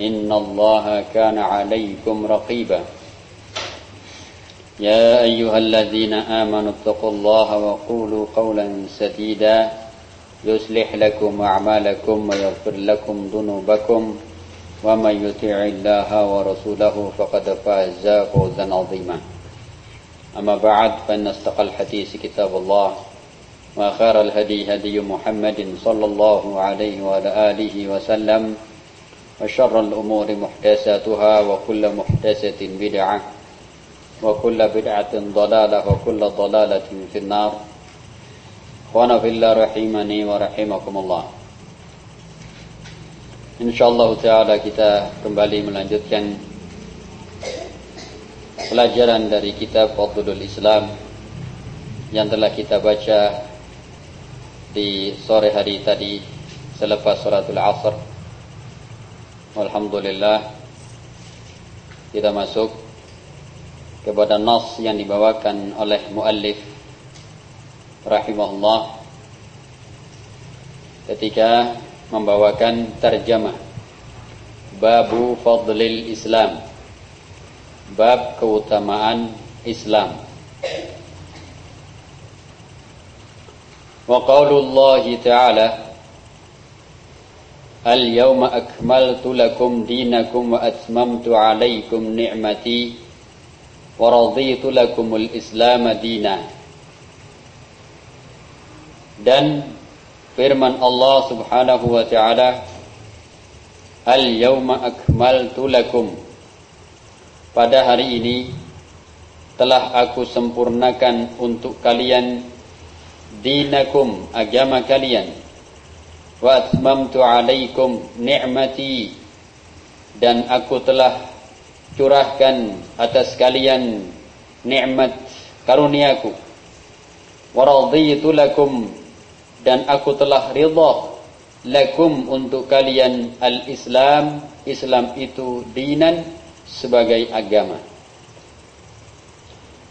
إن الله كان عليكم رقيبا. يا أيها الذين آمنوا اتقوا الله وقولوا قولا سديدا. يصلح لكم أعمالكم ويغفر لكم ذنوبكم. ومن يطع الله ورسوله فقد فاز فوزا عظيما. أما بعد فإن استقى الحديث كتاب الله وخير الهدي هدي محمد صلى الله عليه وعلى آله وسلم. وشر الأمور محدثاتها وكل محدثة بدعة وكل بدعة ضلالة وكل ضلالة في النار وانا في الله رحمني ورحمكم الله InsyaAllah ta'ala kita kembali melanjutkan pelajaran dari kitab Fadlul Islam yang telah kita baca di sore hari tadi selepas suratul asr Alhamdulillah kita masuk kepada nas yang dibawakan oleh muallif rahimahullah ketika membawakan terjemah babu fadlil Islam bab keutamaan Islam. Wa qaulullahi ta'ala اليوم أكملت لكم دينكم وأتممت عليكم نعمتي ورضيت لكم الإسلام دينا dan firman Allah Subhanahu wa taala Al-yawma akmaltu lakum Pada hari ini telah aku sempurnakan untuk kalian dinakum agama kalian wa atmamtu alaikum ni'mati. Dan aku telah curahkan atas kalian nikmat karuniaku. Wa raditu lakum. Dan aku telah ridha lakum untuk kalian al-Islam. Islam itu dinan sebagai agama.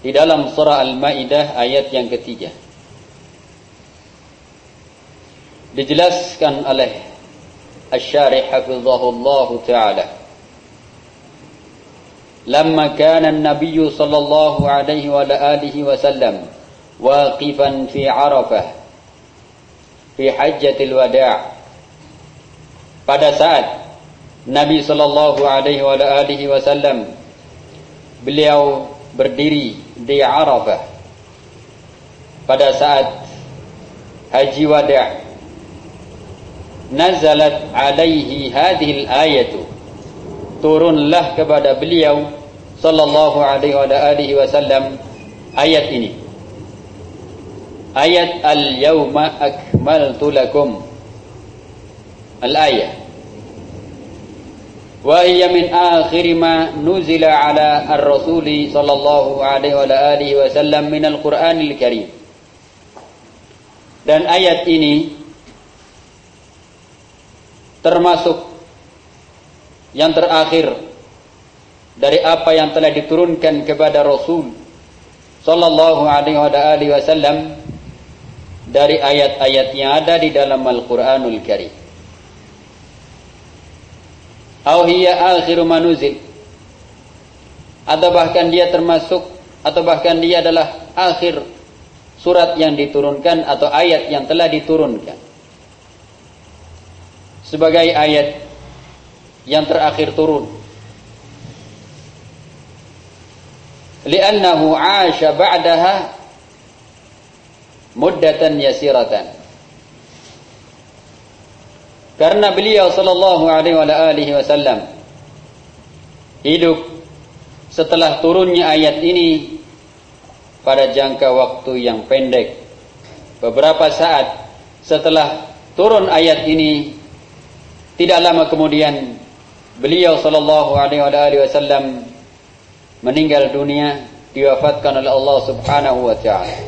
Di dalam surah Al-Maidah ayat yang ketiga dijelaskan oleh Asy-Syarih hafizahullah taala لما كان النبي صلى الله عليه وعلى آله وسلم واقفا في عرفة في حجة الوداع pada saat Nabi sallallahu alaihi wa alihi wasallam beliau berdiri di Arafah pada saat haji wada' nazalat alaihi hadhil ayatu turunlah kepada beliau sallallahu alaihi wa alihi wasallam ayat ini ayat al-yawma akmaltu lakum al-ayah wa hiya min akhir ma nuzila ala ar-rasul sallallahu alaihi wa alihi wasallam min al-Qur'anil Karim dan ayat ini termasuk yang terakhir dari apa yang telah diturunkan kepada Rasul sallallahu alaihi wasallam dari ayat-ayat yang ada di dalam Al-Qur'anul Karim. Atau hiya akhiru manuzil. Atau bahkan dia termasuk atau bahkan dia adalah akhir surat yang diturunkan atau ayat yang telah diturunkan. Sebagai ayat yang terakhir turun. Li'annahu 'asha ba'daha muddatan yasiratan. Karena beliau sallallahu alaihi wasallam hidup setelah turunnya ayat ini pada jangka waktu yang pendek. Beberapa saat setelah turun ayat ini tidak lama kemudian beliau sallallahu alaihi wasallam meninggal dunia diwafatkan oleh Allah Subhanahu wa taala.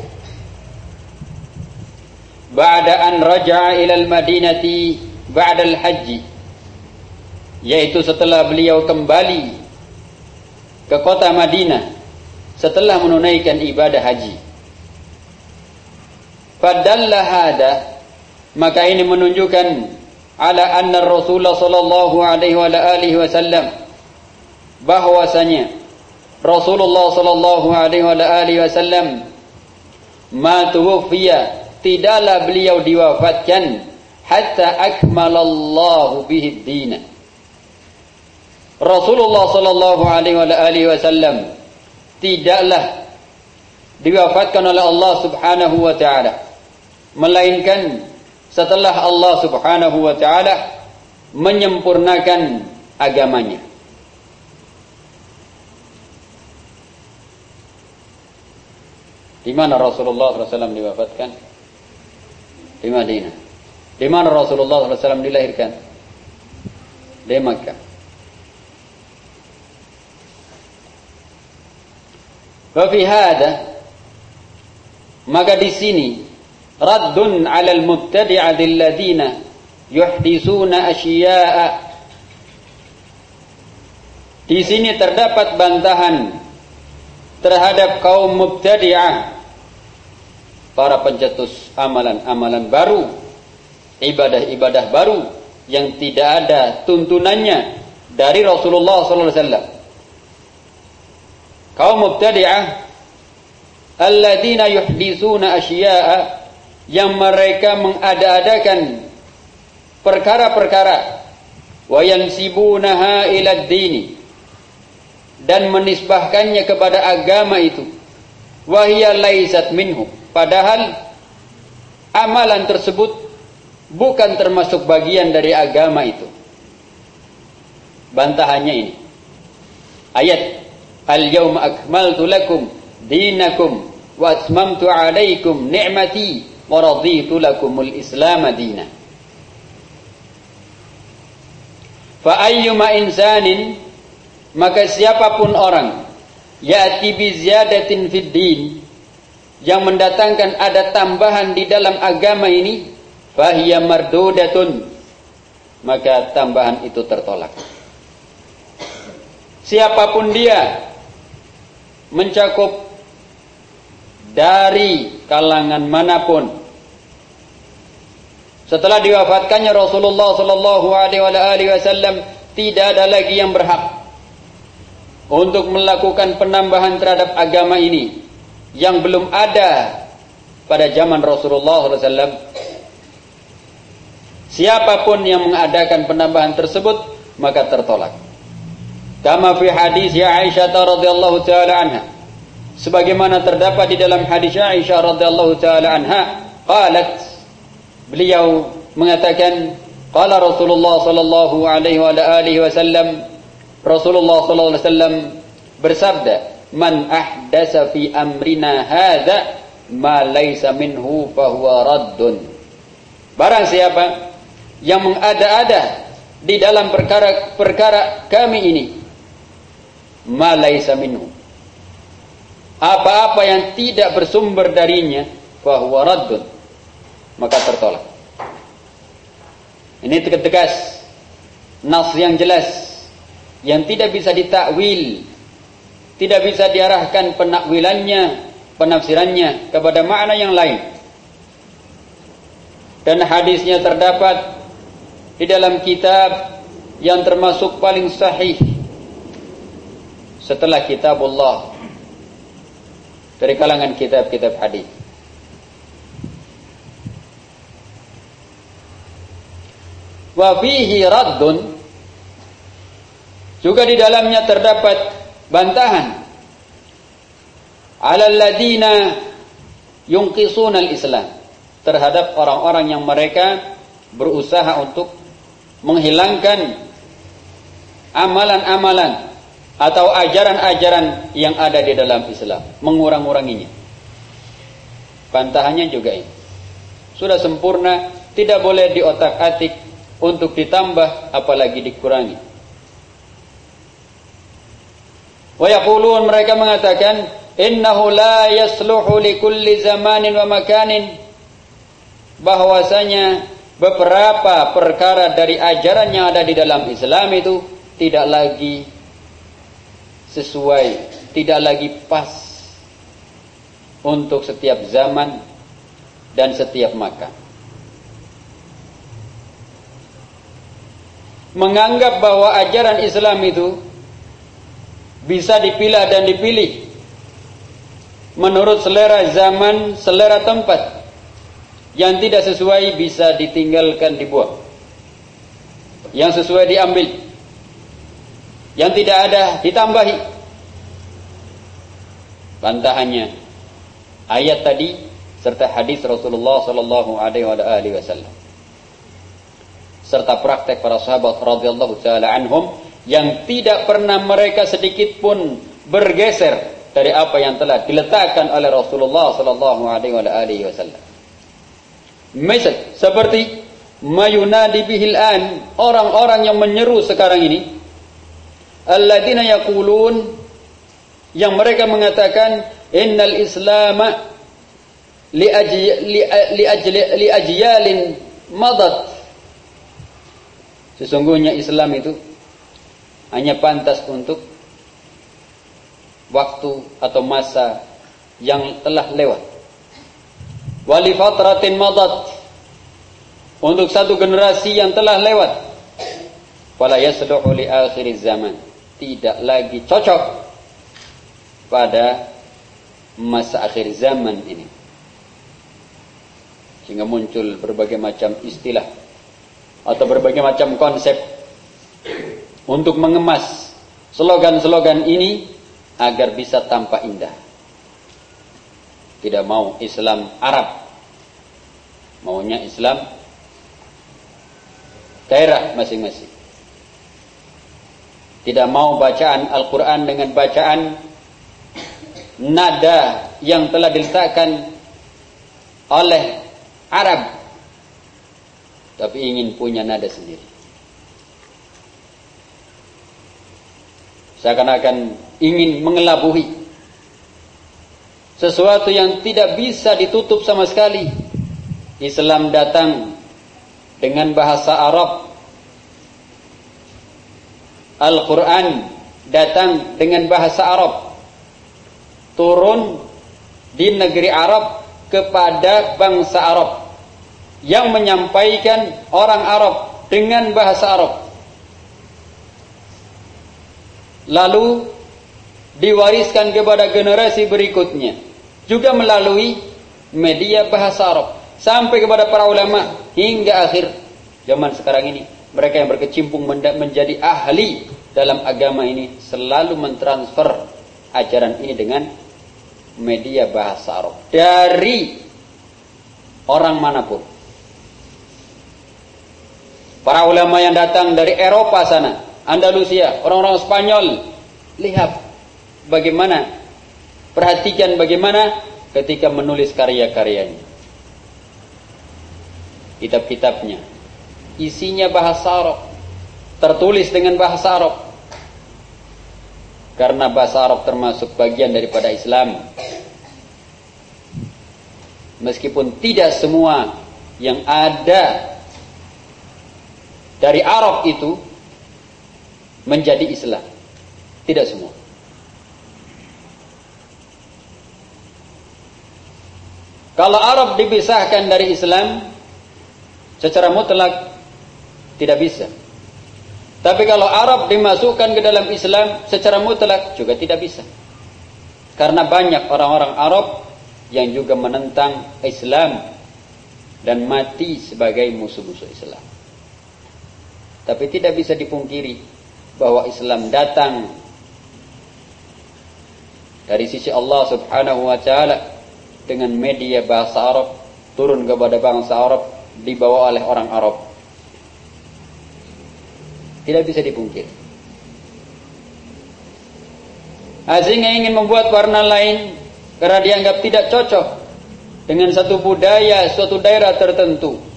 Ba'da an raja'a ila al-Madinati ba'da al-Hajj yaitu setelah beliau kembali ke kota Madinah setelah menunaikan ibadah haji. Fadalla hada maka ini menunjukkan ala anna Rasulullah sallallahu alaihi wa alihi wasallam bahwasanya Rasulullah sallallahu alaihi wa alihi wasallam ma tuwfiya tidaklah beliau diwafatkan hatta akmalallahu bihi din Rasulullah sallallahu alaihi wa alihi wasallam tidaklah diwafatkan oleh Allah Subhanahu wa taala melainkan setelah Allah Subhanahu wa taala menyempurnakan agamanya. Di mana Rasulullah SAW diwafatkan? Di Madinah. Di mana Rasulullah SAW dilahirkan? Di Makkah. Wafi hada maka di sini raddun 'ala al-mubtadi'ati alladziina yuhdisuna asyiya'a Di sini terdapat bantahan terhadap kaum mubtadi'ah para pencetus amalan-amalan baru, ibadah-ibadah baru yang tidak ada tuntunannya dari Rasulullah wasallam. Kaum mubtadi'ah alladzina yuhdisuna asyiya'a yang mereka mengada-adakan perkara-perkara. Wa yansibunaha ila dini dan menisbahkannya kepada agama itu. Wahia laisat minhu. Padahal amalan tersebut bukan termasuk bagian dari agama itu. Bantahannya ini. Ayat al yawma akmaltu lakum dinakum wa atmamtu alaikum ni'mati lakumul Islam madina. Fa ayyuma insanin maka siapa pun orang ya'ti ziyadatin fid din yang mendatangkan ada tambahan di dalam agama ini fahiya mardudatun maka tambahan itu tertolak. Siapa pun dia mencakup dari kalangan mana pun. Setelah diwafatkannya Rasulullah sallallahu alaihi wasallam tidak ada lagi yang berhak untuk melakukan penambahan terhadap agama ini yang belum ada pada zaman Rasulullah SAW. Siapa pun yang mengadakan penambahan tersebut maka tertolak. Kama fi hadis ya Aisyah radhiyallahu taala anha sebagaimana terdapat di dalam hadis Aisyah radhiyallahu taala anha qalat beliau mengatakan qala Rasulullah sallallahu alaihi wa alihi wasallam Rasulullah sallallahu alaihi wasallam bersabda man ahdasa fi amrina hadza ma laysa minhu fahuwa raddun barang siapa yang mengada-ada di dalam perkara-perkara kami ini ma laysa minhu. Apa-apa yang tidak bersumber darinya bahwa raddun maka tertolak. Ini tegas nas yang jelas. Yang tidak bisa ditakwil. Tidak bisa diarahkan penakwilannya penafsirannya kepada makna yang lain. Dan hadisnya terdapat di dalam kitab yang termasuk paling sahih. Setelah kitab Allah dari kalangan kitab-kitab hadis. Wa fihi raddun. Juga di dalamnya terdapat bantahan. 'ala alladziina yunqisuna al-islam. Terhadap orang-orang yang mereka berusaha untuk menghilangkan amalan-amalan atau ajaran-ajaran yang ada di dalam Islam, mengurang-uranginya. Bantahannya juga ini. Sudah sempurna, tidak boleh diotak-atik untuk ditambah apalagi dikurangi. Wa yaqulun mereka mengatakan innahu la yasluhu li kulli zamanin wa makanin bahwasanya beberapa perkara dari ajaran yang ada di dalam Islam itu tidak lagi sesuai, tidak lagi pas untuk setiap zaman dan setiap makan. Menganggap bahwa ajaran Islam itu bisa dipilih dan dipilih menurut selera zaman, selera tempat. Yang tidak sesuai bisa ditinggalkan dibuang. Yang sesuai diambil. Yang tidak ada ditambahi. Bantahannya ayat tadi serta hadis Rasulullah sallallahu alaihi wasallam. Serta praktek para sahabat radhiyallahu taala anhum yang tidak pernah mereka sedikit pun bergeser dari apa yang telah diletakkan oleh Rasulullah sallallahu alaihi wasallam. Misal seperti mayunadi bihil an orang-orang yang menyeru sekarang ini alladzina yaqulun yang mereka mengatakan innal islama li ajli li ajli li ajyalin madat sesungguhnya Islam itu hanya pantas untuk waktu atau masa yang telah lewat. Wali fatratin madat. Untuk satu generasi yang telah lewat. Wala yasluhu li akhir zaman. Tidak lagi cocok pada masa akhir zaman ini. Sehingga muncul berbagai macam istilah atau berbagai macam konsep untuk mengemas slogan-slogan ini agar bisa tampak indah tidak mau Islam Arab. Maunya Islam daerah masing-masing. Tidak mau bacaan Al-Quran dengan bacaan nada yang telah diletakkan oleh Arab. Tapi ingin punya nada sendiri. Seakan-akan ingin mengelabuhi sesuatu yang tidak bisa ditutup sama sekali. Islam datang dengan bahasa Arab. Al-Quran datang dengan bahasa Arab. Turun di negeri Arab kepada bangsa Arab. Yang menyampaikan orang Arab dengan bahasa Arab. Lalu diwariskan kepada generasi berikutnya juga melalui media bahasa Arab sampai kepada para ulama hingga akhir zaman sekarang ini. Mereka yang berkecimpung menjadi ahli dalam agama ini selalu mentransfer ajaran ini dengan media bahasa Arab. Dari orang mana pun para ulama yang datang dari Eropa sana Andalusia orang-orang Spanyol lihat bagaimana Perhatikan bagaimana ketika menulis karya-karyanya. Kitab-kitabnya. Isinya bahasa Arab. Tertulis dengan bahasa Arab. Karena bahasa Arab termasuk bagian daripada Islam. Meskipun tidak semua yang ada dari Arab itu menjadi Islam. Tidak semua. Kalau Arab dipisahkan dari Islam secara mutlak tidak bisa. Tapi kalau Arab dimasukkan ke dalam Islam secara mutlak juga tidak bisa. Karena banyak orang-orang Arab yang juga menentang Islam dan mati sebagai musuh-musuh Islam. Tapi tidak bisa dipungkiri bahwa Islam datang dari sisi Allah Subhanahu wa taala dengan media bahasa Arab turun kepada bangsa Arab dibawa oleh orang Arab. Tidak bisa dipungkiri. Asingnya ingin membuat warna lain karena dianggap tidak cocok dengan satu budaya, suatu daerah tertentu.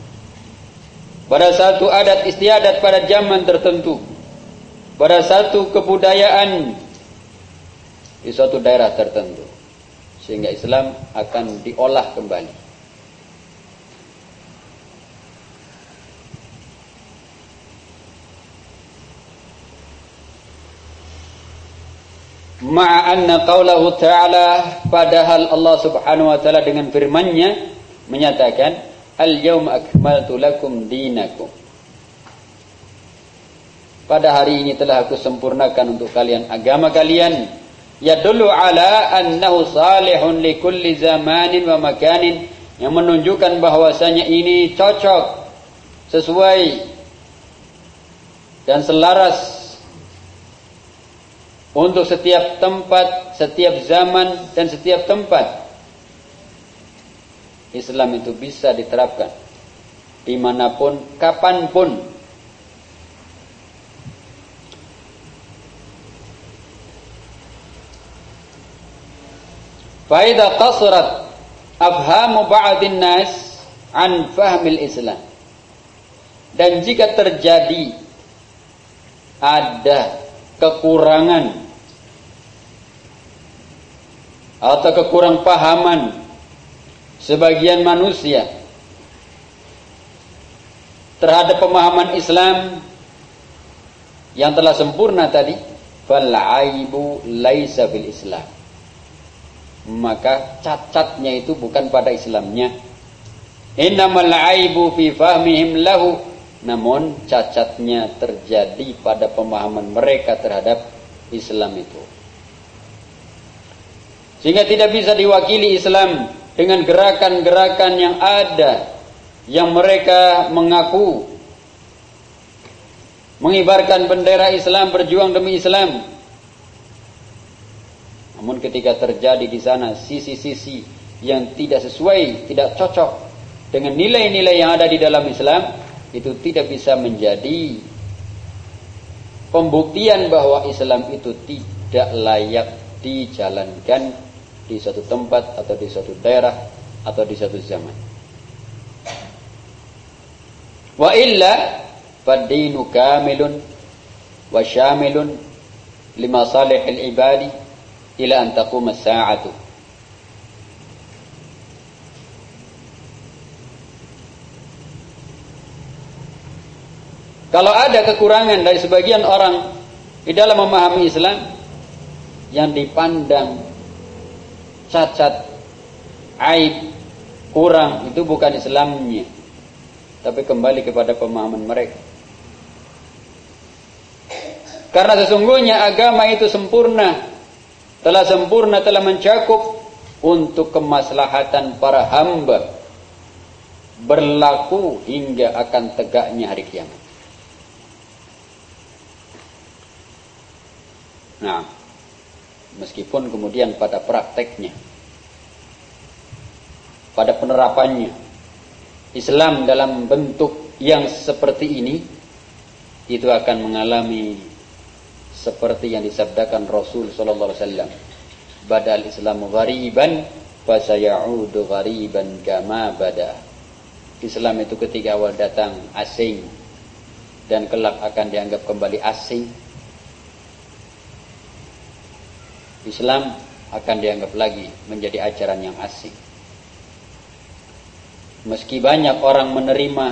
Pada satu adat istiadat pada zaman tertentu. Pada satu kebudayaan di suatu daerah tertentu sehingga Islam akan diolah kembali Ma'anna qawlahu ta'ala padahal Allah Subhanahu wa taala dengan firman-Nya menyatakan al-yauma akmaltu lakum dinakum. Pada hari ini telah aku sempurnakan untuk kalian agama kalian. Yadullu ala annahu salihun li kulli zamanin wa makanin. Yang menunjukkan bahwasanya ini cocok sesuai dan selaras untuk setiap tempat, setiap zaman dan setiap tempat. Islam itu bisa diterapkan di mana pun, kapan pun Faida qasrat afhamu ba'din nas an fahmil Islam. Dan jika terjadi ada kekurangan atau kekurang pahaman sebagian manusia terhadap pemahaman Islam yang telah sempurna tadi fal aibu laisa bil Islam maka cacatnya itu bukan pada Islamnya. Innamal aibu fi fahmihim lahu namun cacatnya terjadi pada pemahaman mereka terhadap Islam itu. Sehingga tidak bisa diwakili Islam dengan gerakan-gerakan yang ada yang mereka mengaku. Mengibarkan bendera Islam berjuang demi Islam. Namun ketika terjadi di sana sisi-sisi yang tidak sesuai, tidak cocok dengan nilai-nilai yang ada di dalam Islam, itu tidak bisa menjadi pembuktian bahwa Islam itu tidak layak dijalankan di suatu tempat atau di suatu daerah atau di suatu zaman. Wa illa fad-dinu kamilun wa syamilun lima salihil ibadi ila an taquma sa'atu. Kalau ada kekurangan dari sebagian orang di dalam memahami Islam yang dipandang cacat, aib, kurang itu bukan Islamnya, tapi kembali kepada pemahaman mereka. Karena sesungguhnya agama itu sempurna telah sempurna telah mencakup untuk kemaslahatan para hamba berlaku hingga akan tegaknya hari kiamat. Nah, meskipun kemudian pada prakteknya, pada penerapannya, Islam dalam bentuk yang seperti ini itu akan mengalami seperti yang disabdakan Rasul sallallahu alaihi wasallam badal islamu ghariban fa sayaudu ghariban kama bada. Islam itu ketika awal datang asing dan kelak akan dianggap kembali asing Islam akan dianggap lagi menjadi ajaran yang asing meski banyak orang menerima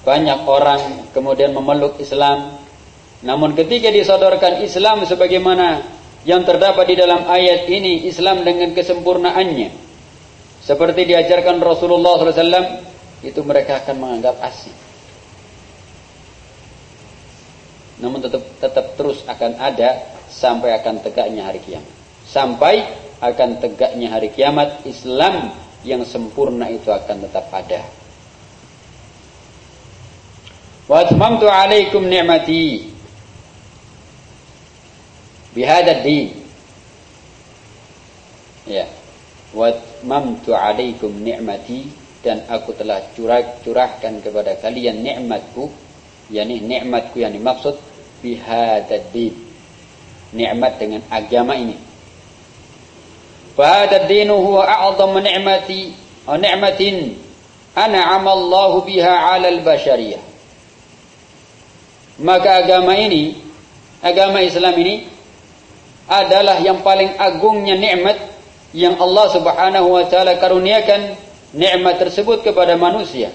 banyak orang kemudian memeluk Islam namun ketika disodorkan Islam sebagaimana yang terdapat di dalam ayat ini, Islam dengan kesempurnaannya, seperti diajarkan Rasulullah SAW, itu mereka akan menganggap asing. Namun tetap, tetap terus akan ada sampai akan tegaknya hari kiamat. Sampai akan tegaknya hari kiamat, Islam yang sempurna itu akan tetap ada. Wa atmamtu alaikum ni'mati bihadad din Ya. Wa mamtu alaikum ni'mati dan aku telah curah, curahkan kepada kalian nikmatku yakni nikmatku yang dimaksud bihadad nikmat dengan agama ini fahadad dinu huwa a'zamu ni'mati ni'matin an'ama Allah biha 'ala al-bashariyah maka agama ini agama Islam ini adalah yang paling agungnya nikmat yang Allah Subhanahu wa taala karuniakan nikmat tersebut kepada manusia.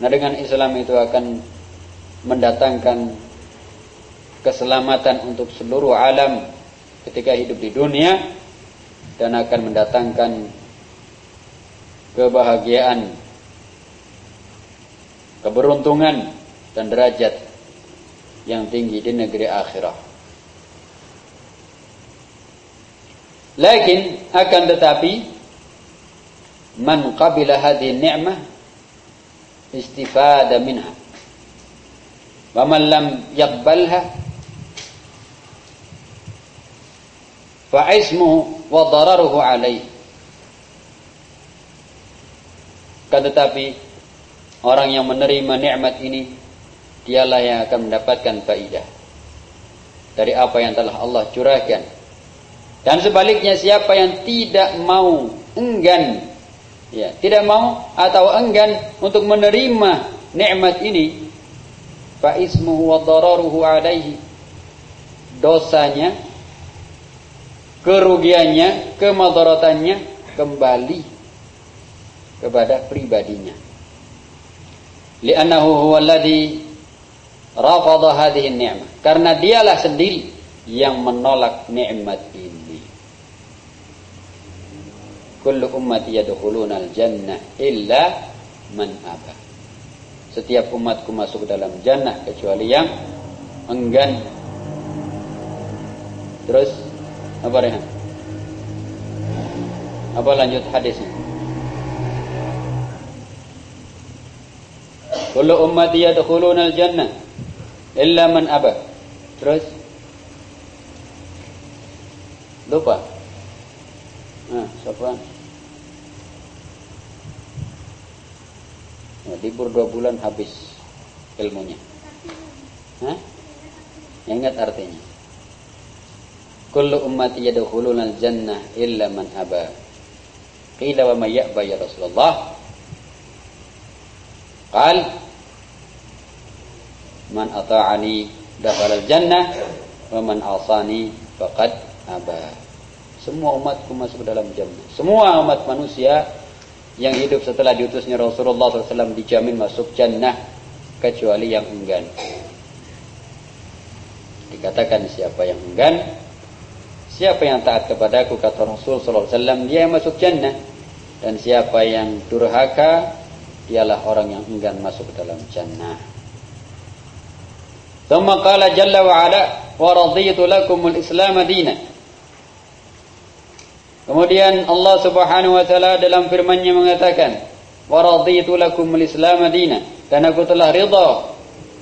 Nah, dengan Islam itu akan mendatangkan keselamatan untuk seluruh alam ketika hidup di dunia dan akan mendatangkan kebahagiaan, keberuntungan dan derajat yang tinggi di negeri akhirat. Lakin akan tetapi man qabila hadhihi ni'mah istifada minha. Wa man lam yaqbalha fa ismuhu wa dararuhu alaihi. Kan tetapi orang yang menerima nikmat ini dialah yang akan mendapatkan faidah dari apa yang telah Allah curahkan dan sebaliknya siapa yang tidak mau enggan ya, tidak mau atau enggan untuk menerima nikmat ini fa ismuhu wa dararuhu alaihi dosanya kerugiannya kemadaratannya kembali kepada pribadinya li'annahu huwa alladhi rafadha hadhihi ni'mah karena dialah sendiri yang menolak nikmat ini kullu ummati yadkhuluna al-jannah illa man aba. Setiap umatku masuk dalam jannah kecuali yang enggan. Terus apa Rehan? Apa lanjut hadisnya? Kullu ummati yadkhuluna al-jannah illa man aba. Terus lupa. Nah, siapa? Nah, libur dua bulan habis ilmunya. Hah? Ingat artinya. Kullu ummati yadkhuluna al-jannah illa man aba. Qila wa may ya'ba ya Rasulullah? Qal Man ata'ani dakhala al-jannah wa man asani faqad aba. Semua umatku masuk dalam jannah. Semua umat manusia yang hidup setelah diutusnya Rasulullah SAW dijamin masuk jannah kecuali yang enggan. Dikatakan siapa yang enggan, siapa yang taat kepadaku kata Rasul SAW dia yang masuk jannah dan siapa yang durhaka dialah orang yang enggan masuk ke dalam jannah. ثم قال جل وعلا ورضيت لكم الإسلام دينا Kemudian Allah Subhanahu wa taala dalam firman-Nya mengatakan, "Wa raditu lakumul Islam madina." Dan aku telah ridha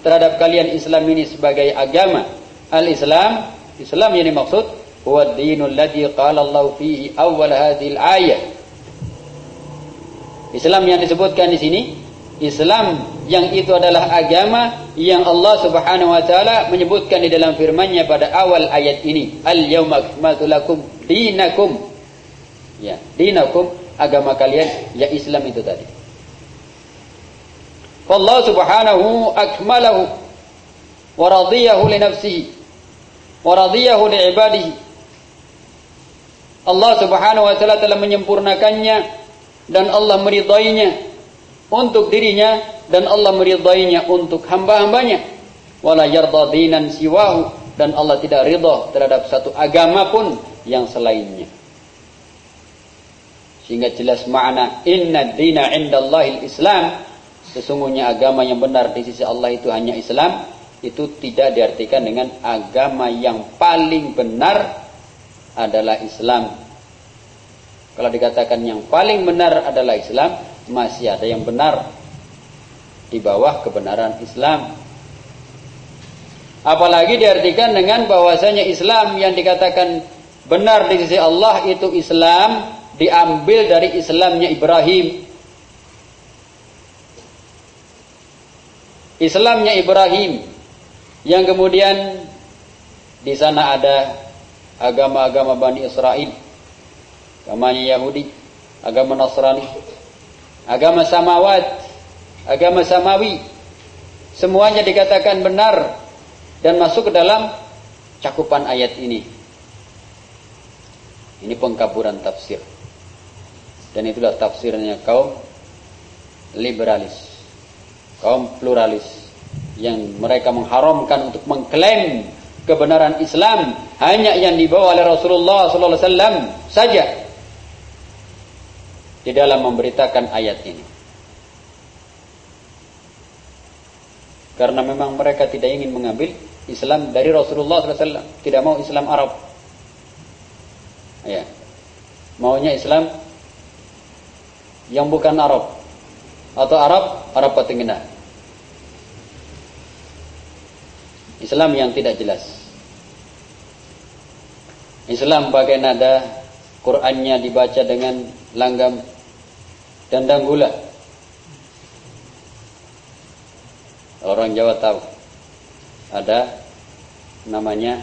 terhadap kalian Islam ini sebagai agama. Al-Islam, Islam yang dimaksud huwa ad-dinul ladzi qala Allah fihi awal hadhil ayat. Islam yang disebutkan di sini Islam yang itu adalah agama yang Allah Subhanahu wa taala menyebutkan di dalam firman-Nya pada awal ayat ini, "Al-yauma akmaltu lakum dinakum." Ya, dinakum agama kalian ya Islam itu tadi. Allah Subhanahu akmalahu wa radiyahu li nafsihi wa radiyahu li ibadihi. Allah Subhanahu wa taala telah menyempurnakannya dan Allah meridainya untuk dirinya dan Allah meridainya untuk hamba-hambanya. Wala yarda dinan siwahu dan Allah tidak ridha terhadap satu agama pun yang selainnya. Sehingga jelas makna inna dina indallahil islam. Sesungguhnya agama yang benar di sisi Allah itu hanya Islam. Itu tidak diartikan dengan agama yang paling benar adalah Islam. Kalau dikatakan yang paling benar adalah Islam, masih ada yang benar di bawah kebenaran Islam. Apalagi diartikan dengan bahwasanya Islam yang dikatakan benar di sisi Allah itu Islam diambil dari Islamnya Ibrahim. Islamnya Ibrahim yang kemudian di sana ada agama-agama Bani Israel, agamanya Yahudi, agama Nasrani, agama Samawat, agama Samawi. Semuanya dikatakan benar dan masuk ke dalam cakupan ayat ini. Ini pengkaburan tafsir. Dan itulah tafsirnya kaum liberalis. Kaum pluralis. Yang mereka mengharamkan untuk mengklaim kebenaran Islam hanya yang dibawa oleh Rasulullah SAW saja di dalam memberitakan ayat ini. Karena memang mereka tidak ingin mengambil Islam dari Rasulullah SAW, tidak mau Islam Arab. Ya. Maunya Islam yang bukan Arab atau Arab Arab Tengah. Islam yang tidak jelas. Islam pakai nada Qur'annya dibaca dengan langgam dan danggula. Orang Jawa tahu. Ada namanya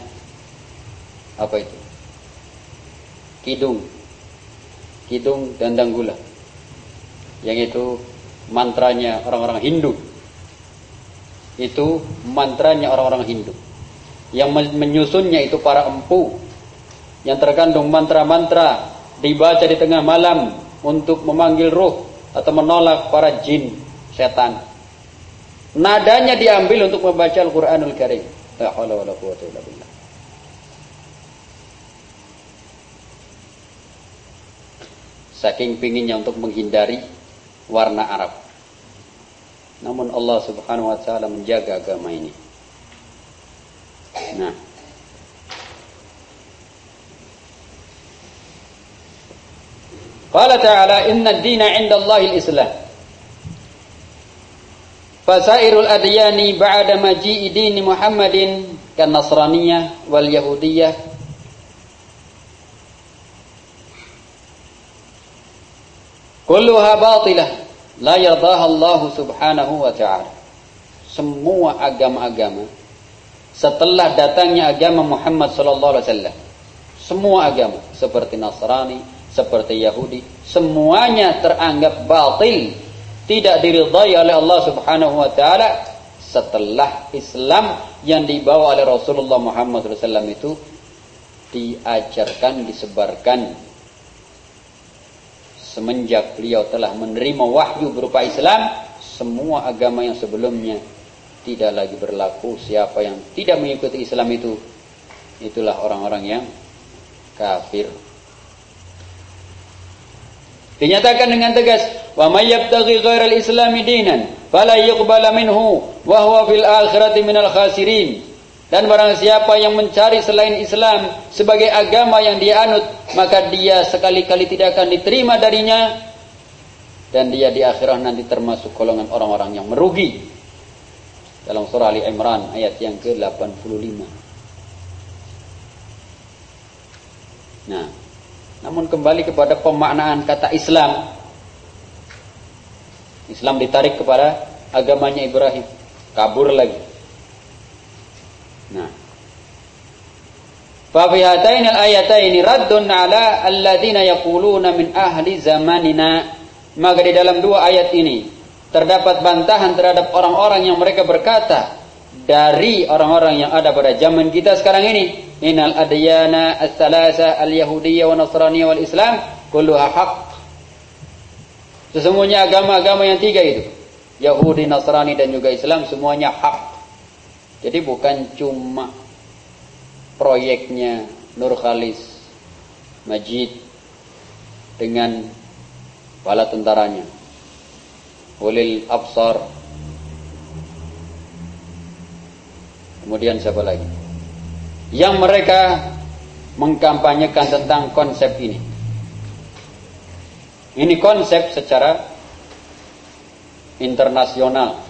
apa itu? Kidung. Kidung dan danggula yang itu mantranya orang-orang Hindu. Itu mantranya orang-orang Hindu. Yang menyusunnya itu para empu yang terkandung mantra-mantra dibaca di tengah malam untuk memanggil roh atau menolak para jin, setan. Nadanya diambil untuk membaca Al-Qur'anul Karim. La haula wala quwwata illa billah. Saking pinginnya untuk menghindari warna Arab. Namun Allah Subhanahu wa taala menjaga agama ini. Nah, Qala ta'ala inna ad-dina 'inda Allahil Islam. Fasairul adyani ba'da maji'i dini Muhammadin kan Nasraniyah wal Yahudiyah kulluha batilah la yardaha Allah subhanahu wa ta'ala. Semua agama-agama setelah datangnya agama Muhammad sallallahu alaihi wasallam. Semua agama seperti Nasrani, seperti Yahudi, semuanya teranggap batil, tidak diridhai oleh Allah Subhanahu wa taala setelah Islam yang dibawa oleh Rasulullah Muhammad SAW itu diajarkan, disebarkan semenjak beliau telah menerima wahyu berupa Islam, semua agama yang sebelumnya tidak lagi berlaku. Siapa yang tidak mengikuti Islam itu, itulah orang-orang yang kafir. Dinyatakan dengan tegas, "Wa may yabtaghi ghairal islami dinan, fala yuqbala minhu wa huwa fil akhirati minal khasirin." Dan barang siapa yang mencari selain Islam sebagai agama yang dia anut, maka dia sekali-kali tidak akan diterima darinya dan dia di akhirat nanti termasuk golongan orang-orang yang merugi. Dalam surah Ali Imran ayat yang ke-85. Nah, namun kembali kepada pemaknaan kata Islam. Islam ditarik kepada agamanya Ibrahim. Kabur lagi. Nah. Fa fi hataini al-ayataini raddun ala alladziina yaquluna min ahli zamanina. Maka di dalam dua ayat ini terdapat bantahan terhadap orang-orang yang mereka berkata dari orang-orang yang ada pada zaman kita sekarang ini innal adyana ats-tsalasa al-yahudiyyah wa nasraniyah wal islam kulluha haqq sesungguhnya agama-agama yang tiga itu Yahudi, Nasrani dan juga Islam semuanya hak jadi bukan cuma proyeknya Nur Khalis Majid dengan bala tentaranya. Ulil Absar. Kemudian siapa lagi? Yang mereka mengkampanyekan tentang konsep ini. Ini konsep secara internasional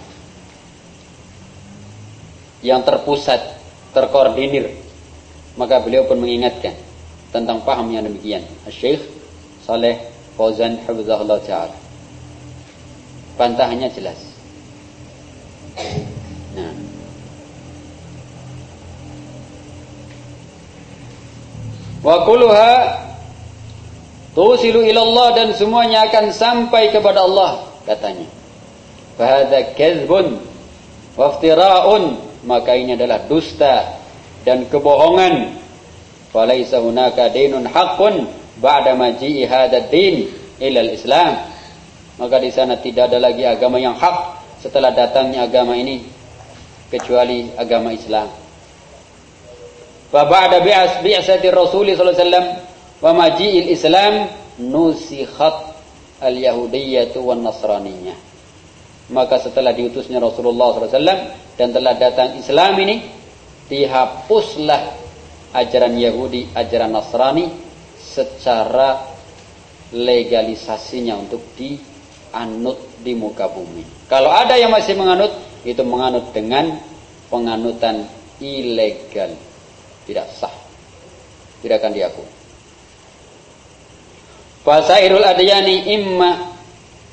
yang terpusat terkoordinir. Maka beliau pun mengingatkan tentang paham yang demikian. Syekh Saleh Fauzan Hafizahullah Ta'ala. Bantahannya jelas. Wa kulluha tusilu ila Allah dan semuanya akan sampai kepada Allah katanya. Fahadha kadzbun waftira'un maka ini adalah dusta dan kebohongan. Falaisa hunaka dinun haqqun ba'da maji'i hadzal din ila islam maka di sana tidak ada lagi agama yang hak setelah datangnya agama ini kecuali agama Islam fa ba'da bi'as bi'sati Rasul sallallahu alaihi wasallam wa Islam nusikhat al-yahudiyyah wan nasraniyah maka setelah diutusnya Rasulullah SAW dan telah datang Islam ini dihapuslah ajaran Yahudi, ajaran Nasrani secara legalisasinya untuk dianut di muka bumi. Kalau ada yang masih menganut, itu menganut dengan penganutan ilegal, tidak sah, tidak akan diakui. Fasairul adyani imma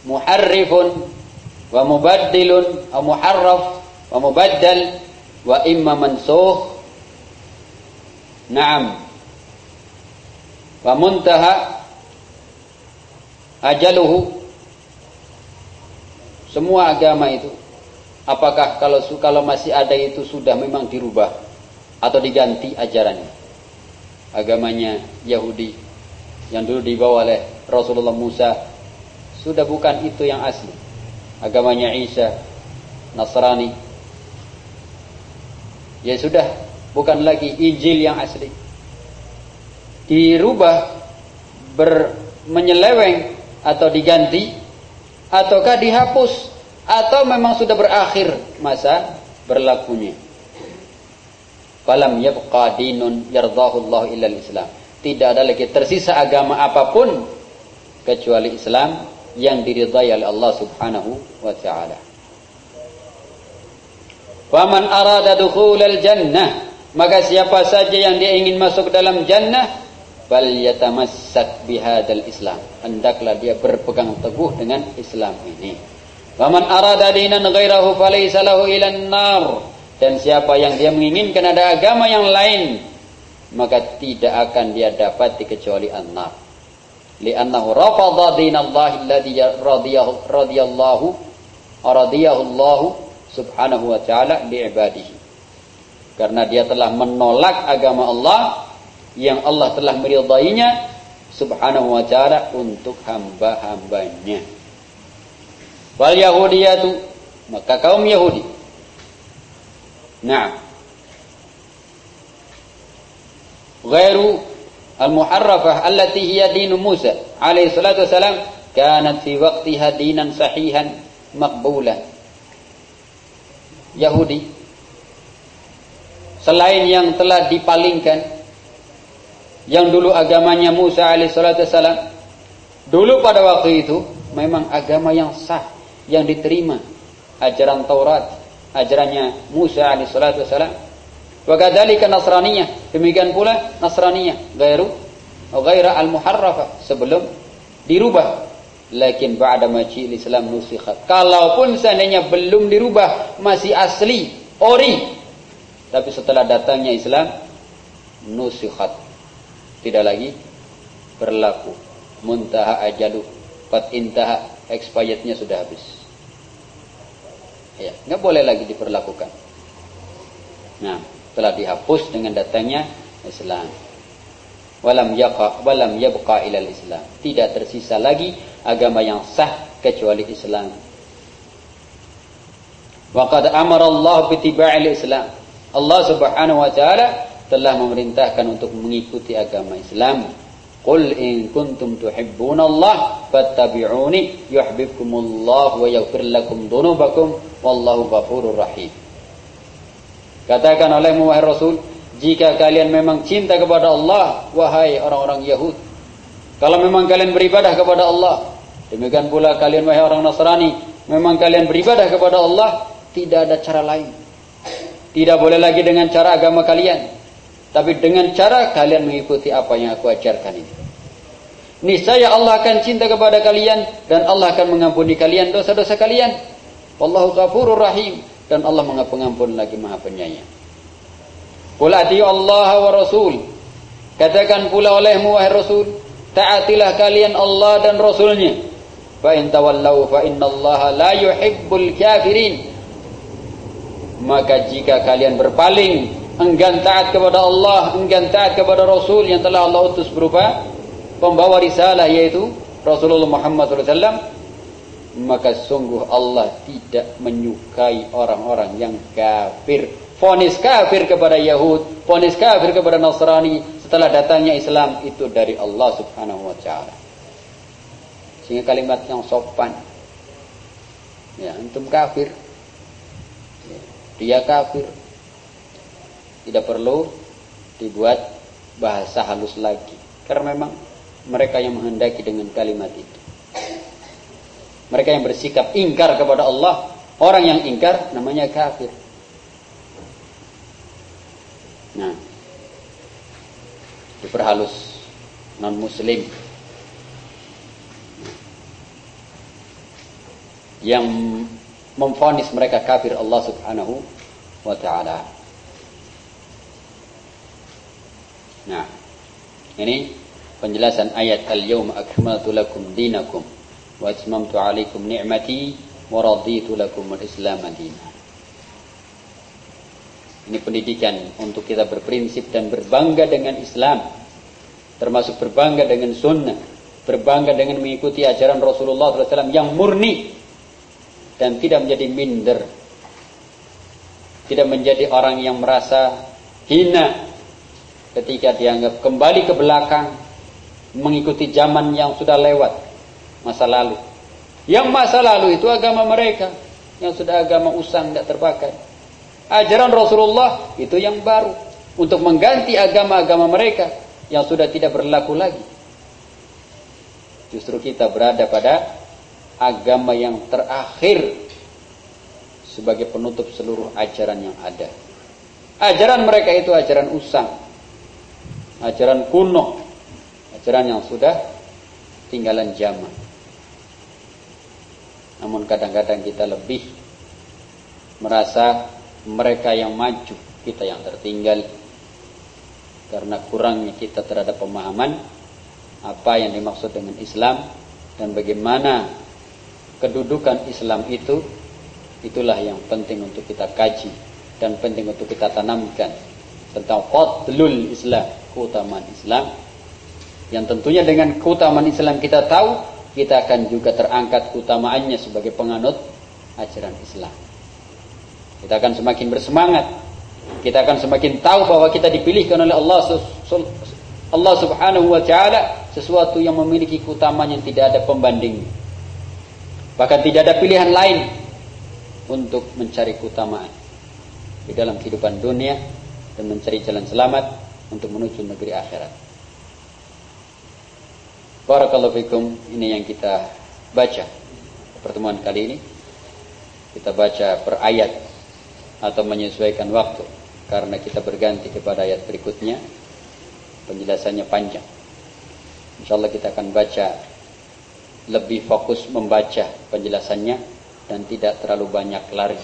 muharrifun wa mubaddilun wa muharraf wa mubaddal wa imma mansukh. Na'am. Wa muntaha ajaluhu. Semua agama itu apakah kalau kalau masih ada itu sudah memang dirubah atau diganti ajarannya agamanya Yahudi yang dulu dibawa oleh Rasulullah Musa sudah bukan itu yang asli agamanya Isa, Nasrani. Ya sudah, bukan lagi Injil yang asli. Dirubah ber menyeleweng atau diganti ataukah dihapus atau memang sudah berakhir masa berlakunya. Falam yabqa dinun yardahu Allah illa Islam. Tidak ada lagi tersisa agama apa pun kecuali Islam yang diridhai oleh Allah Subhanahu wa taala. Faman arada dukhulal jannah, maka siapa saja yang dia ingin masuk dalam jannah, bal yatamassak bihadzal Islam. Hendaklah dia berpegang teguh dengan Islam ini. Faman arada dinan ghairahu falaysa lahu ilan nar. Dan siapa yang dia menginginkan ada agama yang lain, maka tidak akan dia dapat kecuali an-nar li'annahu rafadha dinallahi alladhi radiyallahu radiyahu Allah subhanahu wa ta'ala li'ibadihi. Karena dia telah menolak agama Allah yang Allah telah meridainya subhanahu wa ta'ala untuk hamba-hambanya. Wal yahudiyatu maka kaum Yahudi nah ghairu المحرفة التي هي دين موسى عليه الصلاة والسلام كانت في وقتها دينا صحيحا مقبولا Yahudi selain yang telah dipalingkan yang dulu agamanya Musa alaihissalam dulu pada waktu itu memang agama yang sah yang diterima ajaran Taurat ajarannya Musa alaihissalam Wa kadzalika Nasraniyah. Demikian pula Nasraniyah, ghairu ghaira al-muharrafah sebelum dirubah. Lakin ba'da maji'il Islam nusikhat. Kalaupun seandainya belum dirubah, masih asli, ori. Tapi setelah datangnya Islam nusikhat. Tidak lagi berlaku. Muntaha ajalu. Qad intaha expirednya sudah habis. Ya, nggak boleh lagi diperlakukan. Nah, telah dihapus dengan datangnya Islam. Walam yaqa walam yabqa ilal Islam. Tidak tersisa lagi agama yang sah kecuali Islam. Wa qad amara Allah bitiba'il Islam. Allah Subhanahu wa taala telah memerintahkan untuk mengikuti agama Islam. Qul in kuntum tuhibbuna Allah fattabi'uni yuhibbukumullah wa yaghfir lakum dhunubakum wallahu ghafurur rahim. Katakan olehmu wahai Rasul, jika kalian memang cinta kepada Allah, wahai orang-orang Yahud. Kalau memang kalian beribadah kepada Allah, demikian pula kalian wahai orang Nasrani, memang kalian beribadah kepada Allah, tidak ada cara lain. Tidak boleh lagi dengan cara agama kalian. Tapi dengan cara kalian mengikuti apa yang aku ajarkan ini. Niscaya Allah akan cinta kepada kalian dan Allah akan mengampuni kalian dosa-dosa kalian. Wallahu ghafurur rahim dan Allah Maha Pengampun lagi Maha Penyayang. Qul Allah wa Rasul. Katakan pula olehmu wahai Rasul, taatilah kalian Allah dan Rasulnya. Fa in tawallau fa innallaha la yuhibbul kafirin maka jika kalian berpaling enggan taat kepada Allah enggan taat kepada Rasul yang telah Allah utus berupa pembawa risalah yaitu Rasulullah Muhammad SAW maka sungguh Allah tidak menyukai orang-orang yang kafir fonis kafir kepada Yahud fonis kafir kepada Nasrani setelah datangnya Islam itu dari Allah subhanahu wa ta'ala sehingga kalimat yang sopan ya antum kafir dia kafir. Tidak perlu dibuat bahasa halus lagi. Karena memang mereka yang menghendaki dengan kalimat itu. Mereka yang bersikap ingkar kepada Allah, orang yang ingkar namanya kafir. Nah, diperhalus non muslim yang memfonis mereka kafir Allah Subhanahu wa taala. Nah, ini penjelasan ayat al-yawma akmaltu lakum dinakum wa atmamtu alaikum ni'mati wa raditu lakum al-islam. Ini pendidikan untuk kita berprinsip dan berbangga dengan Islam. Termasuk berbangga dengan sunnah. Berbangga dengan mengikuti ajaran Rasulullah SAW yang murni dan tidak menjadi minder tidak menjadi orang yang merasa hina ketika dianggap kembali ke belakang mengikuti zaman yang sudah lewat masa lalu. Yang masa lalu itu agama mereka yang sudah agama usang tidak terpakai. Ajaran Rasulullah itu yang baru untuk mengganti agama-agama mereka yang sudah tidak berlaku lagi. Justru kita berada pada agama yang terakhir sebagai penutup seluruh ajaran yang ada. Ajaran mereka itu ajaran usang, ajaran kuno, ajaran yang sudah tinggalan zaman. Namun kadang-kadang kita lebih merasa mereka yang maju, kita yang tertinggal. Karena kurangnya kita terhadap pemahaman apa yang dimaksud dengan Islam dan bagaimana kedudukan Islam itu itulah yang penting untuk kita kaji dan penting untuk kita tanamkan tentang fadlul Islam, keutamaan Islam yang tentunya dengan keutamaan Islam kita tahu kita akan juga terangkat keutamaannya sebagai penganut ajaran Islam. Kita akan semakin bersemangat. Kita akan semakin tahu bahwa kita dipilihkan oleh Allah Allah Subhanahu wa taala sesuatu yang memiliki keutamaan yang tidak ada pembandingnya. Bahkan tidak ada pilihan lain untuk mencari keutamaan di dalam kehidupan dunia dan mencari jalan selamat untuk menuju negeri akhirat. Barakallahu fikum, ini yang kita baca pertemuan kali ini. Kita baca per ayat atau menyesuaikan waktu karena kita berganti kepada ayat berikutnya. Penjelasannya panjang. Insyaallah kita akan baca lebih fokus membaca penjelasannya dan tidak terlalu banyak lari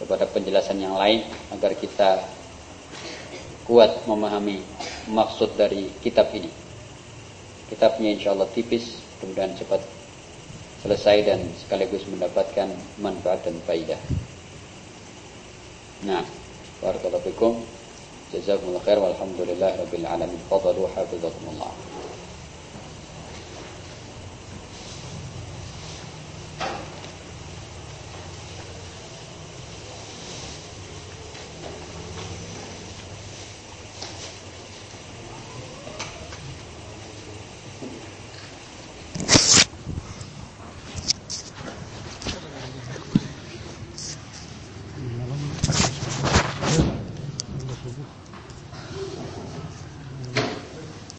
kepada penjelasan yang lain agar kita kuat memahami maksud dari kitab ini. Kitabnya insya Allah tipis, kemudian cepat selesai dan sekaligus mendapatkan manfaat dan faidah. Nah, barakallahu fikum. Jazakumullah khair walhamdulillah rabbil alamin. Fadhalu hafizakumullah.